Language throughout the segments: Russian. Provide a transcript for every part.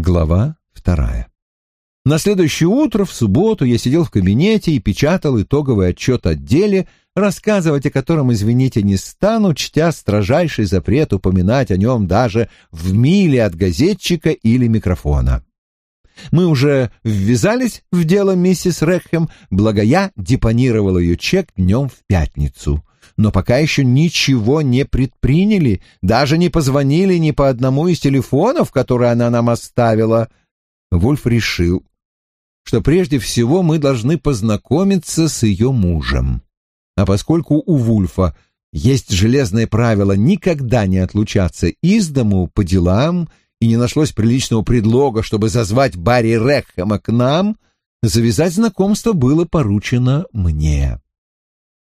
Глава вторая. На следующее утро, в субботу, я сидел в кабинете и печатал итоговый отчет о деле, рассказывать о котором, извините, не стану, чтя строжайший запрет упоминать о нем даже в миле от газетчика или микрофона. Мы уже ввязались в дело миссис Рекхэм, благо я депонировал ее чек днем в пятницу. Но пока еще ничего не предприняли, даже не позвонили ни по одному из телефонов, которые она нам оставила. Вульф решил, что прежде всего мы должны познакомиться с ее мужем. А поскольку у Вульфа есть железное правило никогда не отлучаться из дому по делам и не нашлось приличного предлога, чтобы зазвать Барри Рекхэма к нам, завязать знакомство было поручено мне.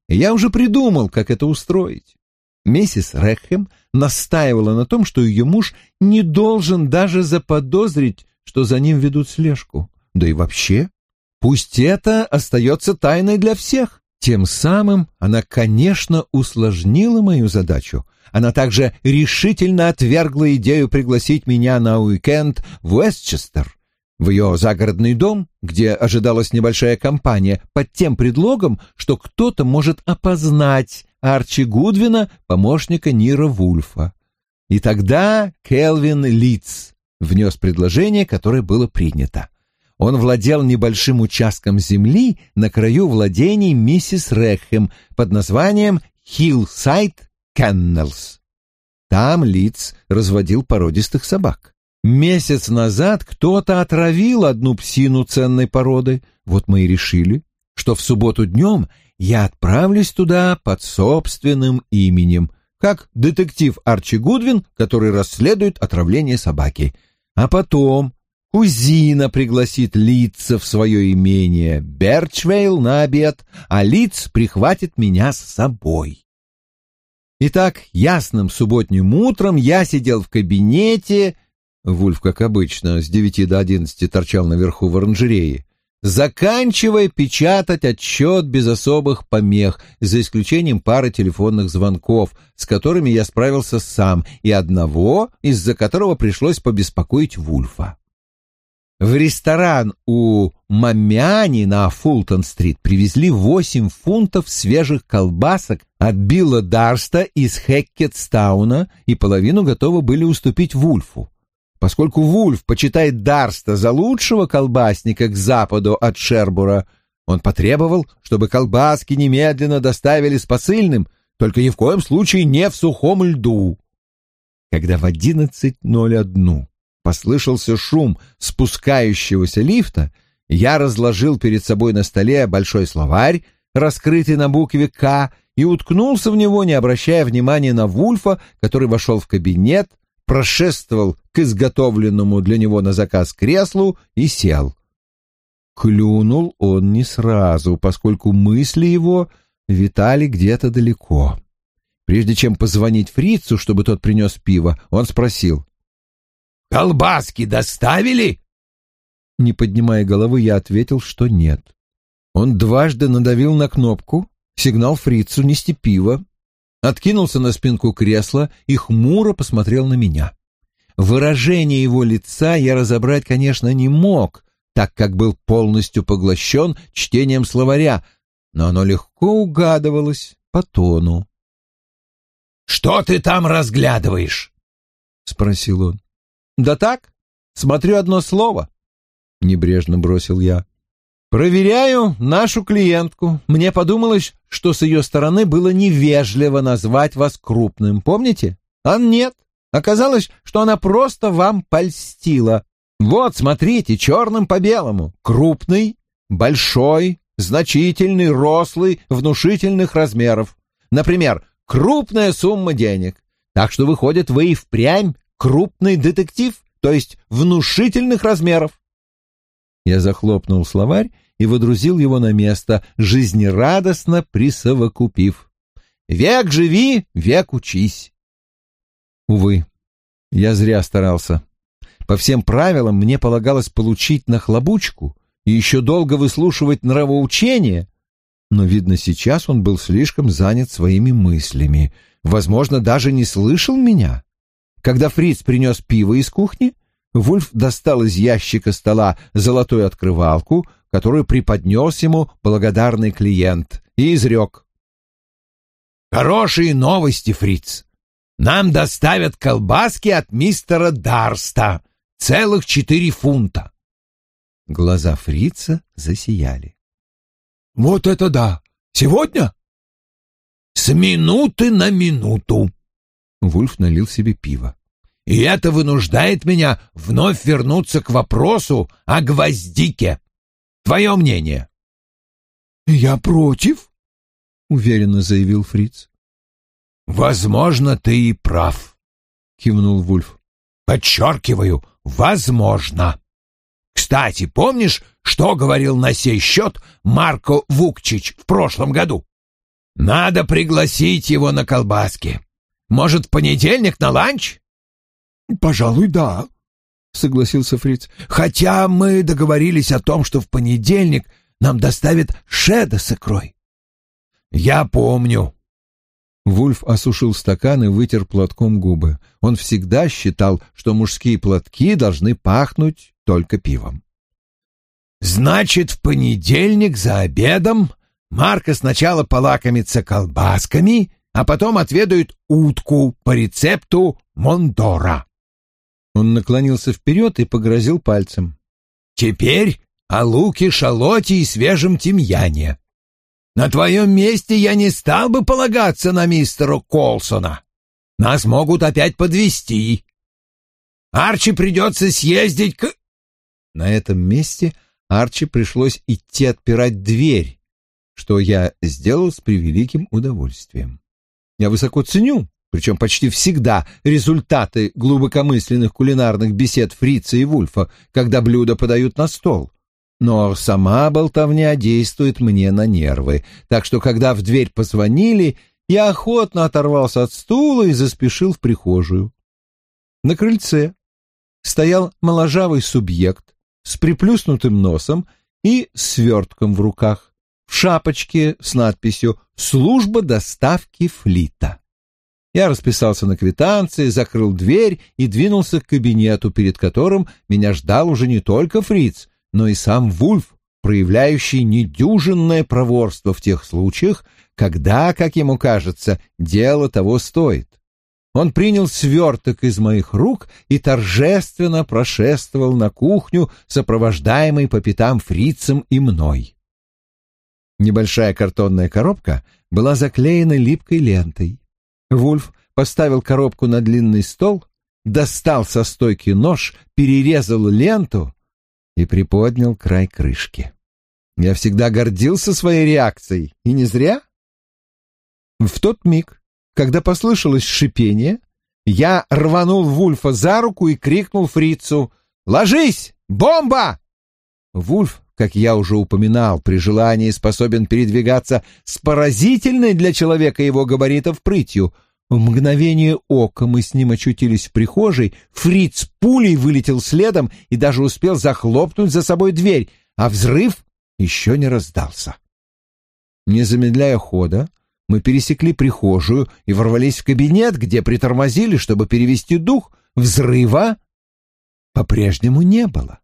Я уже придумал, как это устроить. Миссис Рекхэм настаивала на том, что ее муж не должен даже заподозрить, что за ним ведут слежку. Да и вообще, пусть это остается тайной для всех. Тем самым она, конечно, усложнила мою задачу, она также решительно отвергла идею пригласить меня на уикенд в Уэстчестер, в ее загородный дом, где ожидалась небольшая компания, под тем предлогом, что кто-то может опознать Арчи Гудвина, помощника Нира Вульфа. И тогда Келвин Литц внес предложение, которое было принято. Он владел небольшим участком земли на краю владений миссис Рэхэм под названием Хиллсайд Кеннелс. Там Лиц разводил породистых собак. Месяц назад кто-то отравил одну псину ценной породы. Вот мы и решили, что в субботу днем я отправлюсь туда под собственным именем, как детектив Арчи Гудвин, который расследует отравление собаки. А потом кузина пригласит Лица в свое имение Берчвейл на обед, а Лиц прихватит меня с собой. Итак, ясным субботним утром я сидел в кабинете, Вульф, как обычно, с девяти до одиннадцати торчал наверху в оранжерее, заканчивая печатать отчет без особых помех, за исключением пары телефонных звонков, с которыми я справился сам, и одного, из-за которого пришлось побеспокоить Вульфа. В ресторан у Мамяни на Фултон-стрит привезли восемь фунтов свежих колбасок от Билла Дарста из Хеккетстауна и половину готовы были уступить Вульфу. Поскольку Вульф почитает Дарста за лучшего колбасника к западу от Шербура, он потребовал, чтобы колбаски немедленно доставили с посыльным, только ни в коем случае не в сухом льду. Когда в одиннадцать ноль одну послышался шум спускающегося лифта, я разложил перед собой на столе большой словарь, раскрытый на букве «К», и уткнулся в него, не обращая внимания на Вульфа, который вошел в кабинет, прошествовал к изготовленному для него на заказ креслу и сел. Клюнул он не сразу, поскольку мысли его витали где-то далеко. Прежде чем позвонить фрицу, чтобы тот принес пиво, он спросил. Колбаски доставили?» Не поднимая головы, я ответил, что нет. Он дважды надавил на кнопку, сигнал фрицу нести пиво, откинулся на спинку кресла и хмуро посмотрел на меня. Выражение его лица я разобрать, конечно, не мог, так как был полностью поглощен чтением словаря, но оно легко угадывалось по тону. «Что ты там разглядываешь?» — спросил он. Да так, смотрю одно слово, небрежно бросил я. Проверяю нашу клиентку. Мне подумалось, что с ее стороны было невежливо назвать вас крупным, помните? А нет. Оказалось, что она просто вам польстила. Вот, смотрите, черным по белому. Крупный, большой, значительный, рослый, внушительных размеров. Например, крупная сумма денег. Так что, выходит, вы и впрямь крупный детектив, то есть внушительных размеров. Я захлопнул словарь и водрузил его на место, жизнерадостно присовокупив. «Век живи, век учись». Увы, я зря старался. По всем правилам мне полагалось получить нахлобучку и еще долго выслушивать нравоучения, но, видно, сейчас он был слишком занят своими мыслями, возможно, даже не слышал меня. Когда Фриц принес пиво из кухни, Вульф достал из ящика стола золотую открывалку, которую преподнес ему благодарный клиент, и изрек. «Хорошие новости, фриц. Нам доставят колбаски от мистера Дарста. Целых четыре фунта». Глаза фрица засияли. «Вот это да! Сегодня?» «С минуты на минуту!» Вульф налил себе пиво. И это вынуждает меня вновь вернуться к вопросу о гвоздике. Твое мнение? Я против, уверенно заявил Фриц. Возможно, ты и прав, кивнул Вульф. Подчеркиваю, возможно. Кстати, помнишь, что говорил на сей счет Марко Вукчич в прошлом году? Надо пригласить его на колбаски. Может, в понедельник на ланч? «Пожалуй, да», — согласился Фриц. «Хотя мы договорились о том, что в понедельник нам доставят шеда с икрой». «Я помню». Вульф осушил стакан и вытер платком губы. Он всегда считал, что мужские платки должны пахнуть только пивом. «Значит, в понедельник за обедом Марка сначала полакомится колбасками, а потом отведает утку по рецепту Мондора». Он наклонился вперед и погрозил пальцем. «Теперь о луке, шалоте и свежем тимьяне. На твоем месте я не стал бы полагаться на мистера Колсона. Нас могут опять подвести. Арчи придется съездить к...» На этом месте Арчи пришлось идти отпирать дверь, что я сделал с превеликим удовольствием. Я высоко ценю причем почти всегда результаты глубокомысленных кулинарных бесед Фрица и Вульфа, когда блюда подают на стол. Но сама болтовня действует мне на нервы, так что, когда в дверь позвонили, я охотно оторвался от стула и заспешил в прихожую. На крыльце стоял моложавый субъект с приплюснутым носом и свертком в руках, в шапочке с надписью «Служба доставки флита». Я расписался на квитанции, закрыл дверь и двинулся к кабинету, перед которым меня ждал уже не только фриц, но и сам Вульф, проявляющий недюжинное проворство в тех случаях, когда, как ему кажется, дело того стоит. Он принял сверток из моих рук и торжественно прошествовал на кухню, сопровождаемый по пятам фрицем и мной. Небольшая картонная коробка была заклеена липкой лентой. Вульф поставил коробку на длинный стол, достал со стойки нож, перерезал ленту и приподнял край крышки. Я всегда гордился своей реакцией, и не зря. В тот миг, когда послышалось шипение, я рванул Вульфа за руку и крикнул фрицу «Ложись! Бомба!» Вульф, как я уже упоминал, при желании способен передвигаться с поразительной для человека его габаритов прытью — в мгновение ока мы с ним очутились в прихожей, Фриц пулей вылетел следом и даже успел захлопнуть за собой дверь, а взрыв еще не раздался. Не замедляя хода, мы пересекли прихожую и ворвались в кабинет, где притормозили, чтобы перевести дух. Взрыва по-прежнему не было.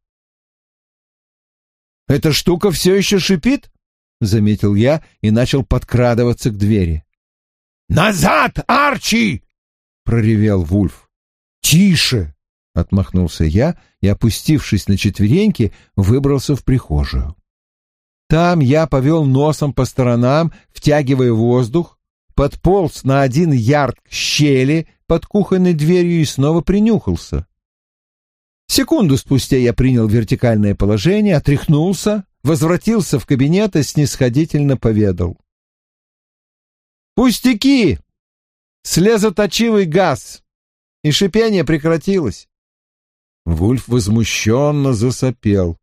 «Эта штука все еще шипит?» — заметил я и начал подкрадываться к двери. «Назад, Арчи!» — проревел Вульф. «Тише!» — отмахнулся я и, опустившись на четвереньки, выбрался в прихожую. Там я повел носом по сторонам, втягивая воздух, подполз на один ярд к щели под кухонной дверью и снова принюхался. Секунду спустя я принял вертикальное положение, отряхнулся, возвратился в кабинет и снисходительно поведал. «Пустяки!» Слезоточивый газ, и шипение прекратилось. Вульф возмущенно засопел.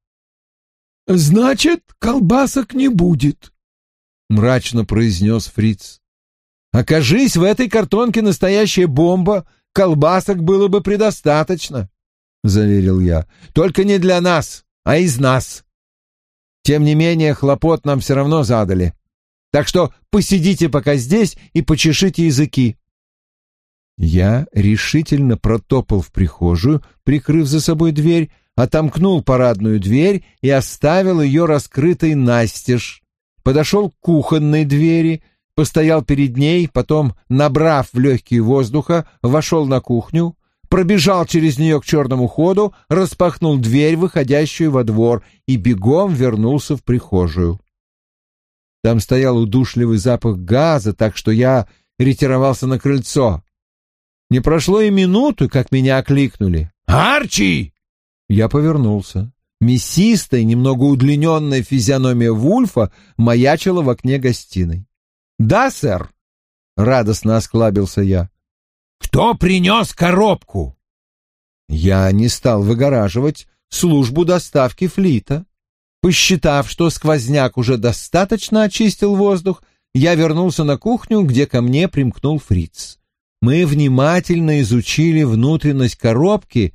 «Значит, колбасок не будет», — мрачно произнес фриц. «Окажись в этой картонке настоящая бомба, колбасок было бы предостаточно», — заверил я. «Только не для нас, а из нас. Тем не менее, хлопот нам все равно задали. Так что посидите пока здесь и почешите языки. Я решительно протопал в прихожую, прикрыв за собой дверь, отомкнул парадную дверь и оставил ее раскрытой настежь. Подошел к кухонной двери, постоял перед ней, потом, набрав в легкие воздуха, вошел на кухню, пробежал через нее к черному ходу, распахнул дверь, выходящую во двор, и бегом вернулся в прихожую. Там стоял удушливый запах газа, так что я ретировался на крыльцо. Не прошло и минуты, как меня окликнули. «Арчи!» Я повернулся. Мясистая, немного удлиненная физиономия Вульфа маячила в окне гостиной. «Да, сэр!» — радостно осклабился я. «Кто принес коробку?» Я не стал выгораживать службу доставки флита. Посчитав, что сквозняк уже достаточно очистил воздух, я вернулся на кухню, где ко мне примкнул фриц мы внимательно изучили внутренность коробки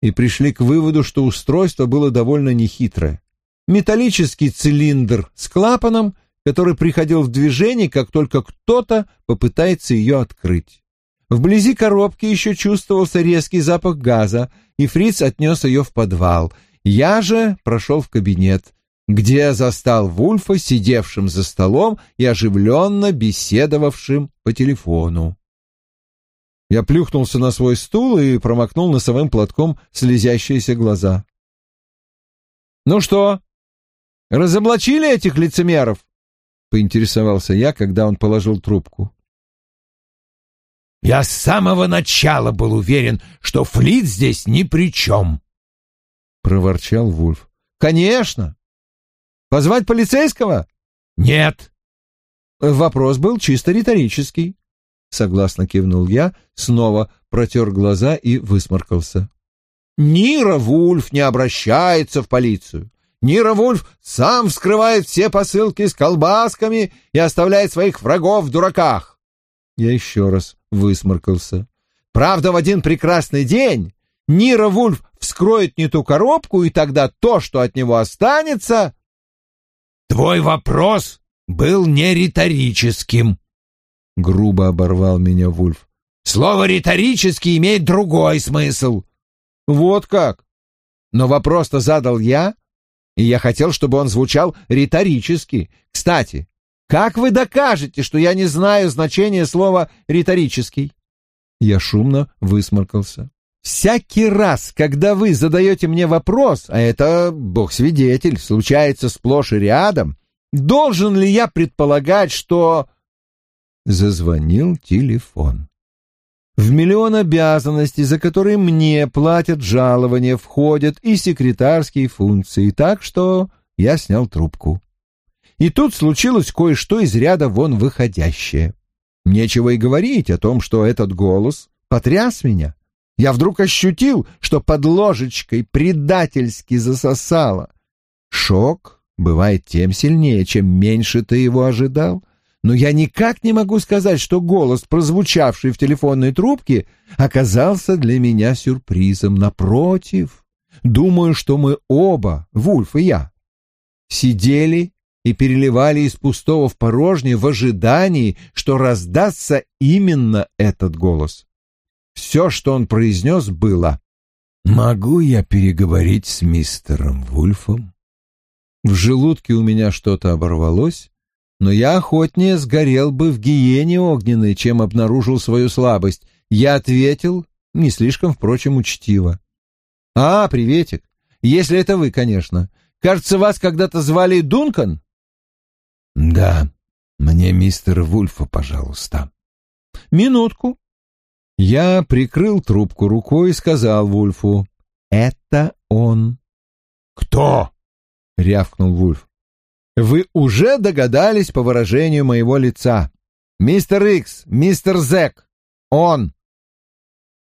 и пришли к выводу, что устройство было довольно нехитрое. Металлический цилиндр с клапаном, который приходил в движение, как только кто-то попытается ее открыть. Вблизи коробки еще чувствовался резкий запах газа, и Фриц отнес ее в подвал. Я же прошел в кабинет, где застал Вульфа, сидевшим за столом и оживленно беседовавшим по телефону. Я плюхнулся на свой стул и промокнул носовым платком слезящиеся глаза. «Ну что, разоблачили этих лицемеров?» — поинтересовался я, когда он положил трубку. «Я с самого начала был уверен, что Флит здесь ни при чем», — проворчал Вульф. «Конечно! Позвать полицейского?» «Нет». Вопрос был чисто риторический. Согласно кивнул я, снова протер глаза и высморкался. Нира Вульф не обращается в полицию. Нира Вульф сам вскрывает все посылки с колбасками и оставляет своих врагов в дураках. Я еще раз высморкался. Правда, в один прекрасный день Нира Вульф вскроет не ту коробку, и тогда то, что от него останется... Твой вопрос был не риторическим, — грубо оборвал меня Вульф. «Слово «риторически» имеет другой смысл». «Вот как? Но вопрос-то задал я, и я хотел, чтобы он звучал риторически. Кстати, как вы докажете, что я не знаю значения слова «риторический»?» Я шумно высморкался. «Всякий раз, когда вы задаете мне вопрос, а это, бог свидетель, случается сплошь и рядом, должен ли я предполагать, что Зазвонил телефон. В миллион обязанностей, за которые мне платят жалования, входят и секретарские функции, так что я снял трубку. И тут случилось кое-что из ряда вон выходящее. Нечего и говорить о том, что этот голос потряс меня. Я вдруг ощутил, что под ложечкой предательски засосало. Шок бывает тем сильнее, чем меньше ты его ожидал но я никак не могу сказать, что голос, прозвучавший в телефонной трубке, оказался для меня сюрпризом. Напротив, думаю, что мы оба, Вульф и я, сидели и переливали из пустого в порожнее в ожидании, что раздастся именно этот голос. Все, что он произнес, было «Могу я переговорить с мистером Вульфом?» В желудке у меня что-то оборвалось, но я охотнее сгорел бы в гиене огненной, чем обнаружил свою слабость. Я ответил, не слишком, впрочем, учтиво. «А, приветик. Если это вы, конечно. Кажется, вас когда-то звали Дункан?» «Да, мне мистер Вульфа, пожалуйста». «Минутку». Я прикрыл трубку рукой и сказал Вульфу. «Это он». «Кто?» — рявкнул Вульф. Вы уже догадались по выражению моего лица. Мистер Икс, мистер Зек, он.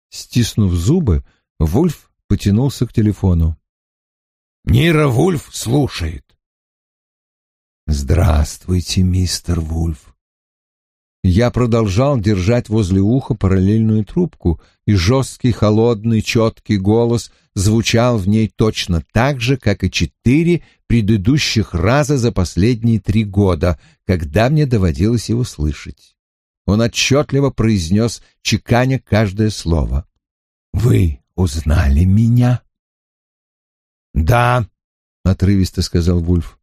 Стиснув зубы, Вульф потянулся к телефону. Нира Вульф слушает. Здравствуйте, мистер Вульф. Я продолжал держать возле уха параллельную трубку, и жесткий, холодный, четкий голос звучал в ней точно так же, как и четыре предыдущих раза за последние три года, когда мне доводилось его слышать. Он отчетливо произнес, чеканя каждое слово. «Вы узнали меня?» «Да», — отрывисто сказал Вульф.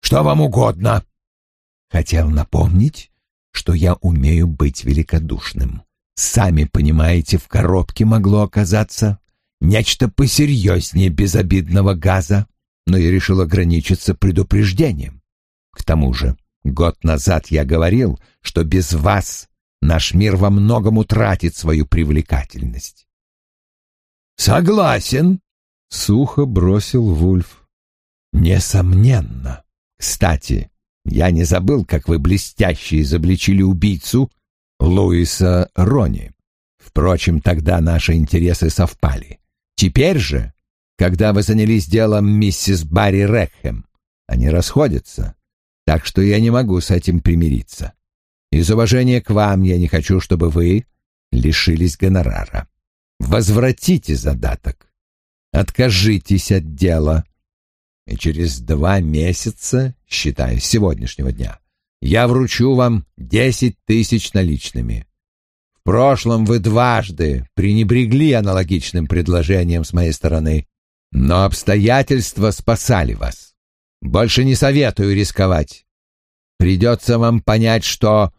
«Что вам угодно?» «Хотел напомнить, что я умею быть великодушным. Сами понимаете, в коробке могло оказаться нечто посерьезнее безобидного газа, но я решил ограничиться предупреждением. К тому же, год назад я говорил, что без вас наш мир во многом утратит свою привлекательность. «Согласен», — сухо бросил Вульф. «Несомненно. Кстати, я не забыл, как вы блестяще изобличили убийцу Луиса Рони. Впрочем, тогда наши интересы совпали. Теперь же, когда вы занялись делом миссис Барри Рекхэм, они расходятся, так что я не могу с этим примириться. Из уважения к вам я не хочу, чтобы вы лишились гонорара. Возвратите задаток. Откажитесь от дела. И через два месяца, считая с сегодняшнего дня, я вручу вам десять тысяч наличными. В прошлом вы дважды пренебрегли аналогичным предложением с моей стороны, но обстоятельства спасали вас. Больше не советую рисковать. Придется вам понять, что...»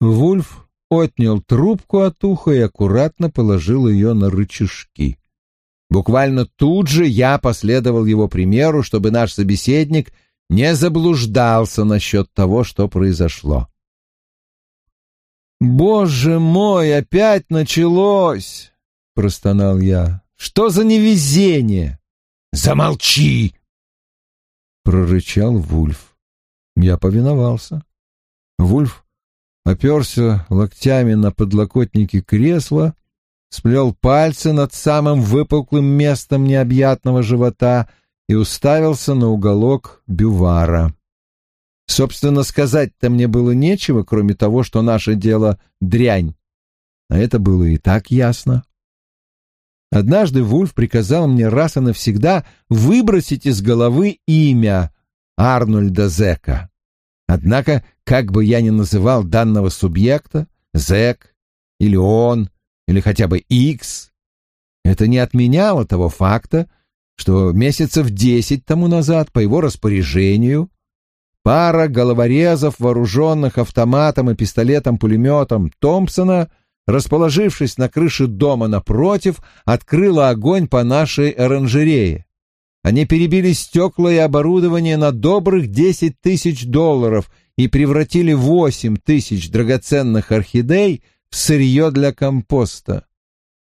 Вульф отнял трубку от уха и аккуратно положил ее на рычажки. Буквально тут же я последовал его примеру, чтобы наш собеседник не заблуждался насчет того, что произошло. «Боже мой, опять началось!» — простонал я. «Что за невезение?» «Замолчи!» — прорычал Вульф. Я повиновался. Вульф оперся локтями на подлокотники кресла, сплел пальцы над самым выпуклым местом необъятного живота и уставился на уголок бювара. Собственно, сказать-то мне было нечего, кроме того, что наше дело — дрянь. А это было и так ясно. Однажды Вульф приказал мне раз и навсегда выбросить из головы имя Арнольда Зека. Однако, как бы я ни называл данного субъекта, Зек или он, или хотя бы Икс, это не отменяло того факта, что месяцев десять тому назад по его распоряжению Пара головорезов, вооруженных автоматом и пистолетом-пулеметом Томпсона, расположившись на крыше дома напротив, открыла огонь по нашей оранжерее. Они перебили стекла и оборудование на добрых десять тысяч долларов и превратили восемь тысяч драгоценных орхидей сырье для компоста.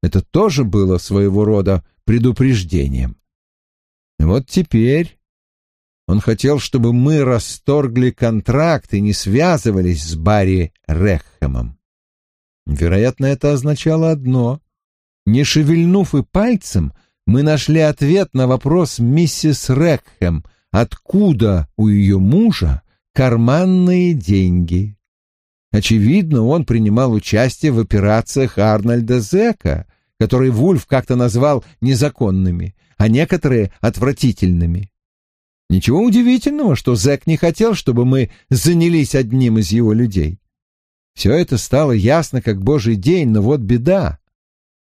Это тоже было своего рода предупреждением. И вот теперь он хотел, чтобы мы расторгли контракт и не связывались с Барри Рехэмом. Вероятно, это означало одно. Не шевельнув и пальцем, мы нашли ответ на вопрос миссис Рекхэм, откуда у ее мужа карманные деньги. Очевидно, он принимал участие в операциях Арнольда Зека, которые Вульф как-то назвал незаконными, а некоторые — отвратительными. Ничего удивительного, что Зэк не хотел, чтобы мы занялись одним из его людей. Все это стало ясно, как божий день, но вот беда.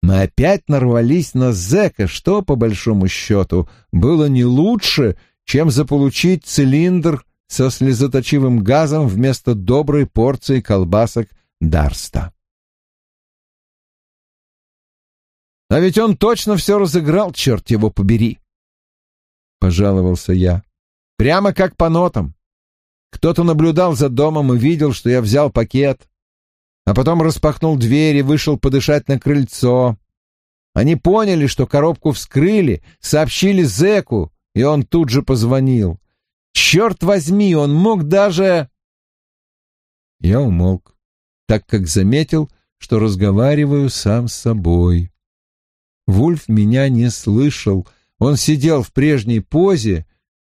Мы опять нарвались на Зэка, что, по большому счету, было не лучше, чем заполучить цилиндр со слезоточивым газом вместо доброй порции колбасок Дарста. А ведь он точно все разыграл, черт его побери. — пожаловался я. «Прямо как по нотам. Кто-то наблюдал за домом и видел, что я взял пакет, а потом распахнул дверь и вышел подышать на крыльцо. Они поняли, что коробку вскрыли, сообщили зэку, и он тут же позвонил. Черт возьми, он мог даже...» Я умолк, так как заметил, что разговариваю сам с собой. Вульф меня не слышал, он сидел в прежней позе,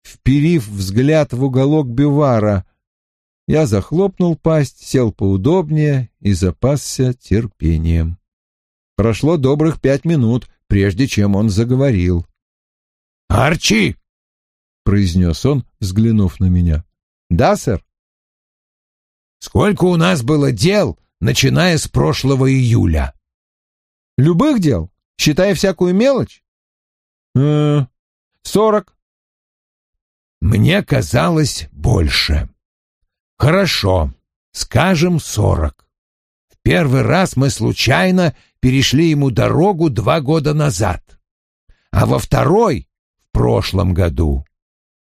вперив взгляд в уголок бивара. Я захлопнул пасть, сел поудобнее и запасся терпением. Прошло добрых пять минут, прежде чем он заговорил. «Арчи!» — произнес он, взглянув на меня. «Да, сэр?» Сколько у нас было дел, начиная с прошлого июля? Любых дел, считая всякую мелочь? Э, сорок. Мне казалось больше. Хорошо, скажем, сорок. В первый раз мы случайно перешли ему дорогу два года назад. А во второй, в прошлом году,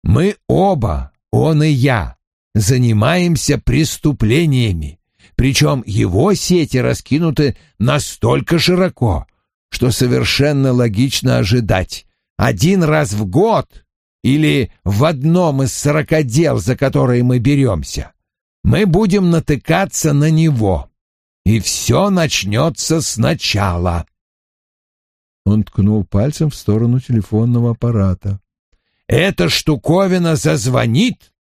мы оба, он и я, занимаемся преступлениями, причем его сети раскинуты настолько широко, что совершенно логично ожидать. Один раз в год или в одном из сорока дел, за которые мы беремся, мы будем натыкаться на него, и все начнется сначала. Он ткнул пальцем в сторону телефонного аппарата. «Эта штуковина зазвонит,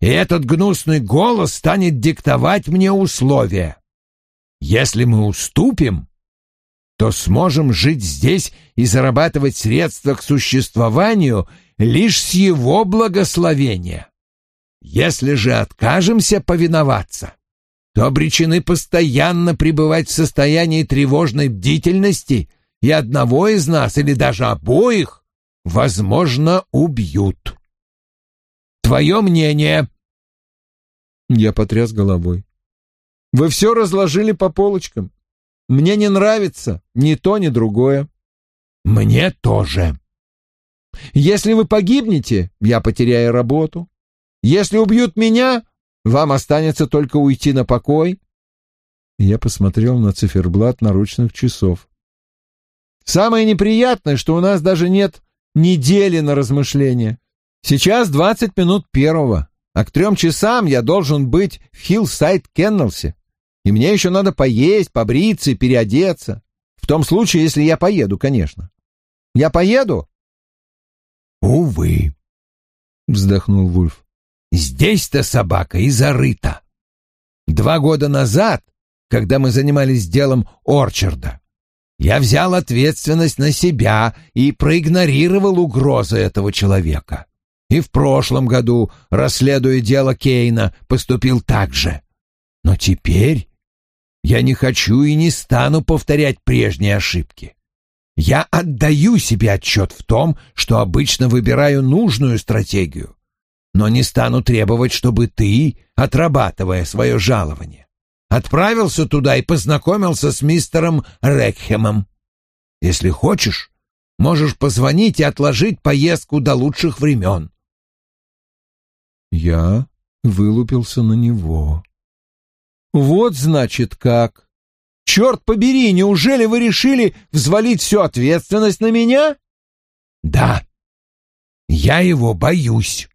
и этот гнусный голос станет диктовать мне условия. Если мы уступим, то сможем жить здесь и зарабатывать средства к существованию лишь с его благословения. Если же откажемся повиноваться, то обречены постоянно пребывать в состоянии тревожной бдительности, и одного из нас или даже обоих, возможно, убьют. Твое мнение?» Я потряс головой. «Вы все разложили по полочкам. Мне не нравится ни то, ни другое». «Мне тоже». «Если вы погибнете, я потеряю работу. Если убьют меня, вам останется только уйти на покой». Я посмотрел на циферблат наручных часов. «Самое неприятное, что у нас даже нет недели на размышления. Сейчас двадцать минут первого, а к трем часам я должен быть в Хиллсайд Кеннелсе. И мне еще надо поесть, побриться и переодеться. В том случае, если я поеду, конечно. Я поеду? Увы, вздохнул Вульф. Здесь-то собака и зарыта. Два года назад, когда мы занимались делом Орчарда, я взял ответственность на себя и проигнорировал угрозы этого человека. И в прошлом году, расследуя дело Кейна, поступил так же. Но теперь я не хочу и не стану повторять прежние ошибки. Я отдаю себе отчет в том, что обычно выбираю нужную стратегию, но не стану требовать, чтобы ты, отрабатывая свое жалование, отправился туда и познакомился с мистером Рекхемом. Если хочешь, можешь позвонить и отложить поездку до лучших времен. Я вылупился на него. Вот значит как. Черт побери, неужели вы решили взвалить всю ответственность на меня? Да. Я его боюсь.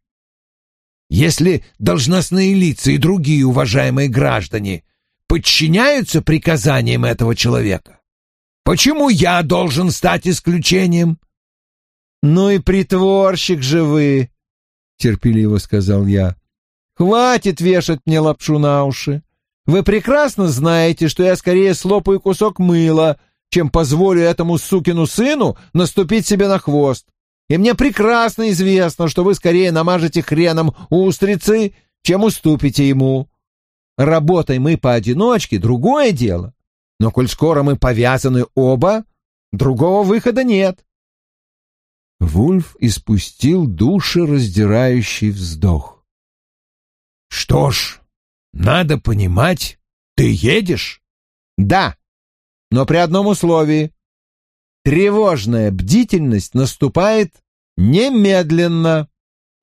Если должностные лица и другие уважаемые граждане подчиняются приказаниям этого человека? Почему я должен стать исключением? Ну и притворщик же вы, терпеливо сказал я. Хватит вешать мне лапшу на уши. Вы прекрасно знаете, что я скорее слопаю кусок мыла, чем позволю этому сукину сыну наступить себе на хвост. И мне прекрасно известно, что вы скорее намажете хреном устрицы, чем уступите ему. Работаем мы поодиночке, другое дело. Но коль скоро мы повязаны оба, другого выхода нет. Вульф испустил душераздирающий вздох. «Что ж, надо понимать, ты едешь?» «Да, но при одном условии. Тревожная бдительность наступает немедленно».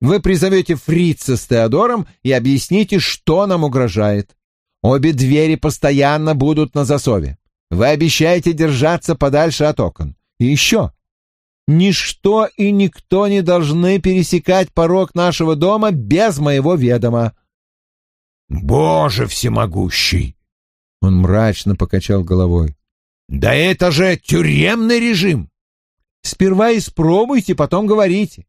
Вы призовете фрица с Теодором и объясните, что нам угрожает. Обе двери постоянно будут на засове. Вы обещаете держаться подальше от окон. И еще. Ничто и никто не должны пересекать порог нашего дома без моего ведома. Боже всемогущий! Он мрачно покачал головой. Да это же тюремный режим! Сперва испробуйте, потом говорите.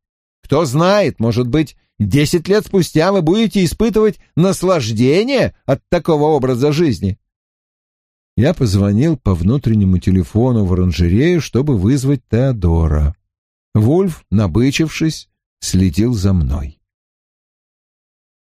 Кто знает, может быть, десять лет спустя вы будете испытывать наслаждение от такого образа жизни. Я позвонил по внутреннему телефону в оранжерею, чтобы вызвать Теодора. Вульф, набычившись, следил за мной.